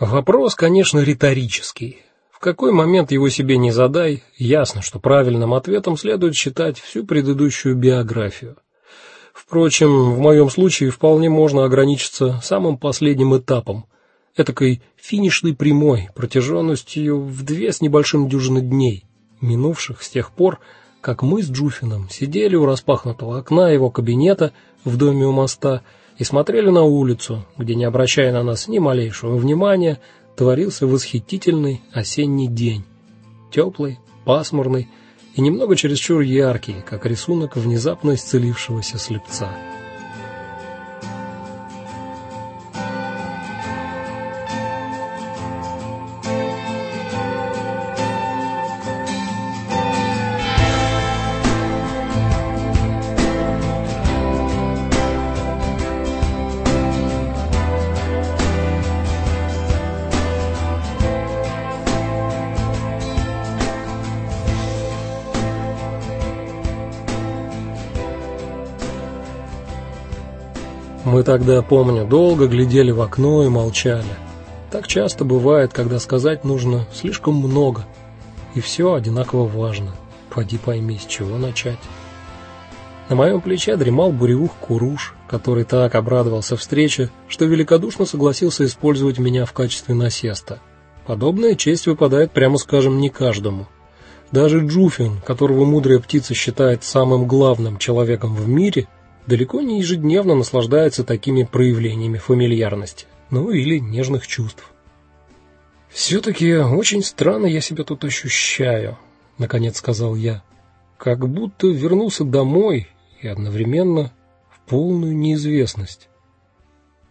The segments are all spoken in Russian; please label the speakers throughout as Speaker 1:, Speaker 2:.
Speaker 1: Вопрос, конечно, риторический. В какой момент его себе не задай, ясно, что правильным ответом следует считать всю предыдущую биографию. Впрочем, в моем случае вполне можно ограничиться самым последним этапом, этакой финишной прямой, протяженностью в две с небольшим дюжины дней, минувших с тех пор, как мы с Джуфином сидели у распахнутого окна его кабинета в доме у моста и смотрели на улицу, где, не обращая на нас ни малейшего внимания, творился восхитительный осенний день. теплый, пасмурный и немного чересчур яркий, как рисунок внезапно исцелившегося слепца. Мы тогда, помню, долго глядели в окно и молчали. Так часто бывает, когда сказать нужно слишком много, и все одинаково важно. Поди пойми, с чего начать. На моем плече дремал буревух Куруш, который так обрадовался встрече, что великодушно согласился использовать меня в качестве насеста. Подобная честь выпадает, прямо скажем, не каждому. Даже Джуфин, которого мудрая птица считает самым главным человеком в мире, далеко не ежедневно наслаждается такими проявлениями фамильярности, ну или нежных чувств. все таки очень странно я себя тут ощущаю, наконец сказал я. Как будто вернулся домой и одновременно в полную неизвестность.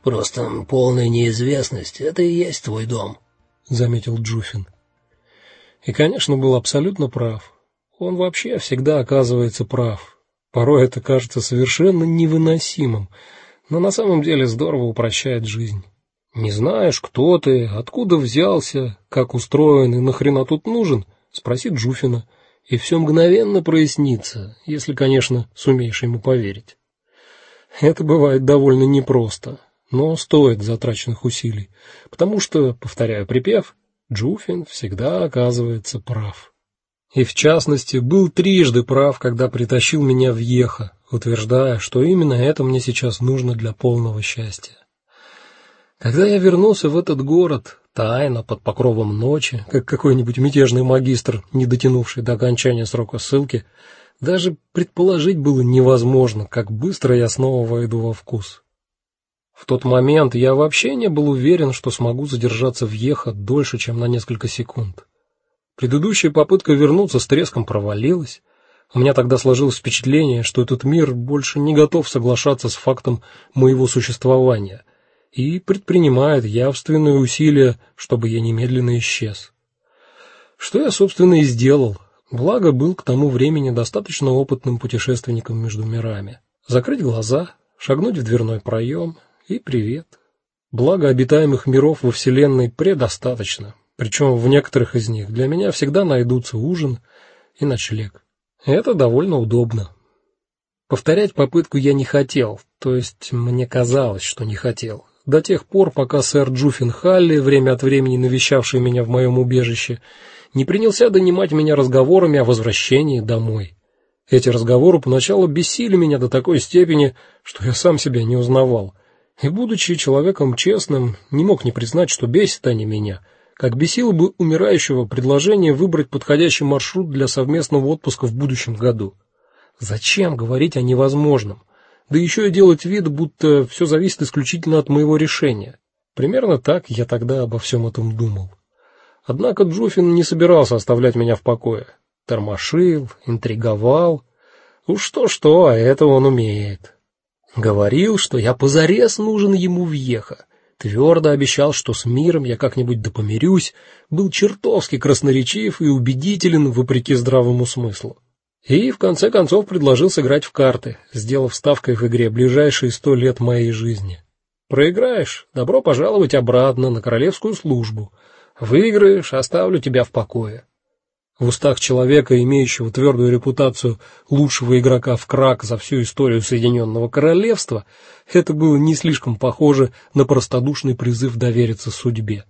Speaker 2: Просто полная неизвестность это и есть твой дом, заметил Джуфин.
Speaker 1: И, конечно, был абсолютно прав. Он вообще всегда оказывается прав. Порой это кажется совершенно невыносимым, но на самом деле здорово упрощает жизнь. Не знаешь, кто ты, откуда взялся, как устроен и нахрена тут нужен, спроси Джуфина, и все мгновенно прояснится, если, конечно, сумеешь ему поверить. Это бывает довольно непросто, но стоит затраченных усилий, потому что, повторяю припев, Джуфин всегда оказывается прав. И в частности, был трижды прав, когда притащил меня в Ехо, утверждая, что именно это мне сейчас нужно для полного счастья. Когда я вернулся в этот город, тайно под покровом ночи, как какой-нибудь мятежный магистр, не дотянувший до окончания срока ссылки, даже предположить было невозможно, как быстро я снова войду во вкус. В тот момент я вообще не был уверен, что смогу задержаться в Ехо дольше, чем на несколько секунд. Предыдущая попытка вернуться с треском провалилась. У меня тогда сложилось впечатление, что этот мир больше не готов соглашаться с фактом моего существования и предпринимает явственные усилия, чтобы я немедленно исчез. Что я собственно и сделал. Благо был к тому времени достаточно опытным путешественником между мирами. Закрыть глаза, шагнуть в дверной проем и привет. Благо обитаемых миров во вселенной предостаточно, причем в некоторых из них для меня всегда найдутся ужин и ночлег. Это довольно удобно. Повторять попытку я не хотел, то есть мне казалось, что не хотел. До тех пор, пока сэр Джуффин Халли, время от времени навещавший меня в моем убежище, не принялся донимать меня разговорами о возвращении домой. Эти разговоры поначалу бесили меня до такой степени, что я сам себя не узнавал. И будучи человеком честным, не мог не признать, что бесит они меня как бесило бы умирающего предложение выбрать подходящий маршрут для совместного отпуска в будущем году. Зачем говорить о невозможном? Да еще и делать вид, будто все зависит исключительно от моего решения. Примерно так я тогда обо всем этом думал. Однако Джуфин не собирался оставлять меня в покое. Тормошил, интриговал. Уж что-что, а это он умеет. Говорил, что я позарез нужен ему в Ехо Твердо обещал, что с миром я как-нибудь допомирюсь, был чертовски красноречив и убедителен вопреки здравому смыслу. И в конце концов предложил сыграть в карты, сделав ставкой в игре ближайшие сто лет моей жизни. Проиграешь добро пожаловать обратно на королевскую службу. Выиграешь оставлю тебя в покое. В устах человека, имеющего твердую репутацию лучшего игрока в крак за всю историю Соединенного королевства, это было не слишком похоже на простодушный призыв довериться судьбе.